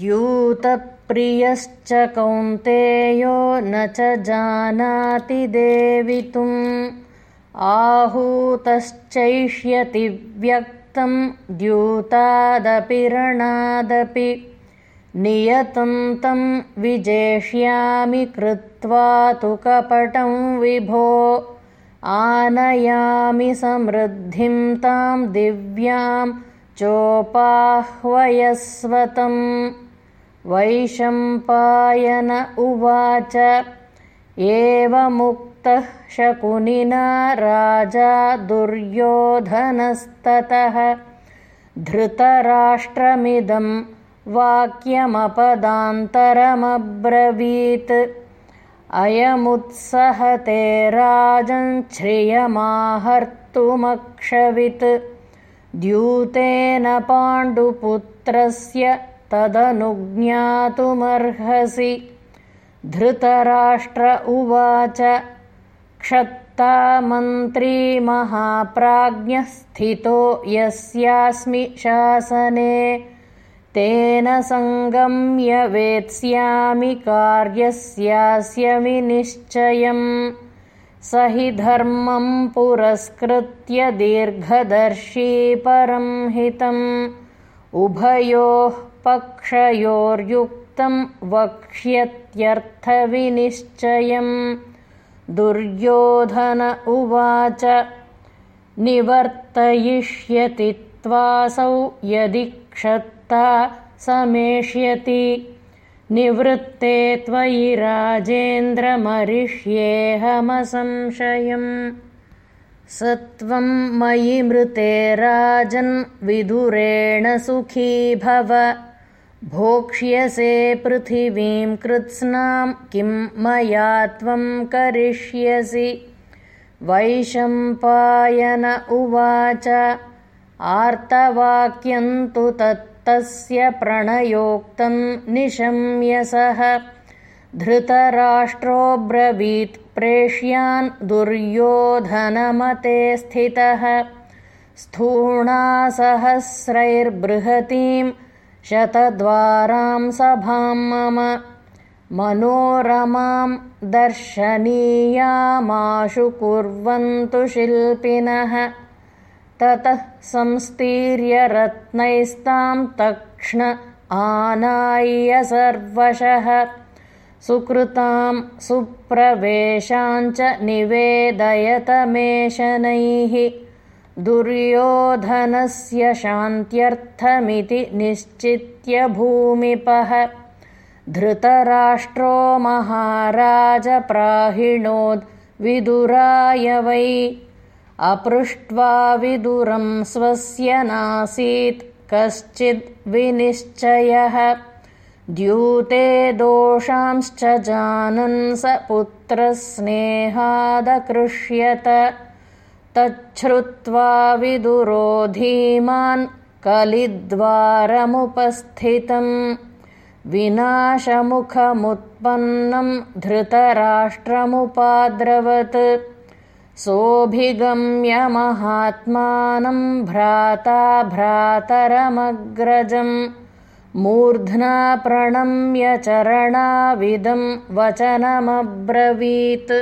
द्यूतप्रियश्च कौन्तेयो न च जानाति देवितुम् आहूतश्चैष्यति व्यक्तं द्यूतादपि रणादपि। नियतं तं विजेष्यामि कृत्वा तु कपटं विभो। आनयामि समृद्धिं तां दिव्यां चोपाह्वयस्वतं वैशम्पायन उवाच एवमुक्तः शकुनिना राजा दुर्योधनस्ततः। धृतराष्ट्रमिदं वाक्यमपदान्तरमब्रवीत्। अयमुत्सहते राजञ्छ्रियमाहर्तुमक्षवित् द्यूतेन पाण्डुपुत्रस्य तदनुज्ञातुमर्हसि। धृतराष्ट्र उवाच क्षत्ता मन्त्री महाप्राज्ञः स्थितो यस्यास्मि शासने। तेन सङ्गम्य वेत्स्यामि कार्यस्यास्य विनिश्चयम् स हि धर्मं पुरस्कृत्य दीर्घदर्शी परं हितम्। उभयोः पक्षयोर्युक्तं वक्ष्यत्यर्थविनिश्चयम्। दुर्योधन उवाच निवर्तयिष्यति त्वासौ यदि क्षत्ता समेष्यति निवृत्ते त्वयि राजेन्द्रमरिष्येऽहमसंशयम् स त्वं मयि मृते राजन् विदुरेण सुखी भव। भोक्ष्यसे पृथिवीं कृत्स्नां किं मया त्वं करिष्यसि। वैशम्पायन उवाच आर्तवाक्यं तु तत्तस्य प्रणयोक्तं निशम्य सः। धृतराष्ट्रोऽब्रवीत् प्रेष्यान् दुर्योधनमते स्थितः। स्थूणासहस्रैर्बृहतीं शतद्वारां सभां मम मनोरमां दर्शनीयामाशु कुर्वन्तु शिल्पिनः ततः संस्तीर्य रत्नैस्तां तक्ष्ण आनाय्य सर्वशः। सुकृतां सुप्रवेशाञ्च निवेदयतमेशनैः दुर्योधनस्य शान्त्यर्थमिति निश्चित्य भूमिपः। धृतराष्ट्रो महाराजप्राहिणोद्विदुराय वै अपृष्ट्वा विदुरं स्वस्य नासीत् कश्चिद्विनिश्चयः द्यूते दोषांश्च जानन् स पुत्रस्नेहादकृष्यत। तच्छ्रुत्वा विदुरो धीमान् कलिद्वारमुपस्थितम्। विनाशमुखमुत्पन्नं धृतराष्ट्रमुपाद्रवत् सोऽभिगम्य महात्मानं भ्राता भ्रातरमग्रजम् मूर्ध्ना प्रणम्य चरणाविदं वचनमब्रवीत्